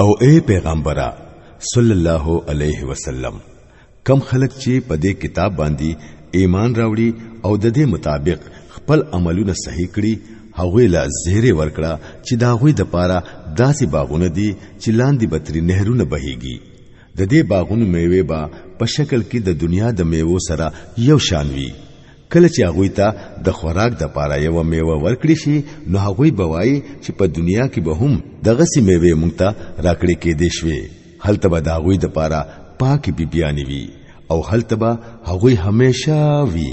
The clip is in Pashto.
او اے پیغمبره صلی الله علیه وسلم کم خلک چې په دې کتاب باندې ایمان راوړي او د دې مطابق خپل عملونه صحیح کړي هغه لا زهره ورکړه چې دا غوي د پاره داسې باغونه دي چې لاندې بتري نهرونه بهيږي د دې باغونو میوه به په شکل کې د دنیا د میوو سره یو شان وي کله چې هغوی ته د خوراک د پاره یو میوه ورکړي شي نو هغوی بوایي چې په دنیا کې به هم دغه سی میوه مونږ ته راکړي کې دي شوي هلته به دا غوي د پاره پاکي بیبيانی وي او هلته به هغوی همیشه وي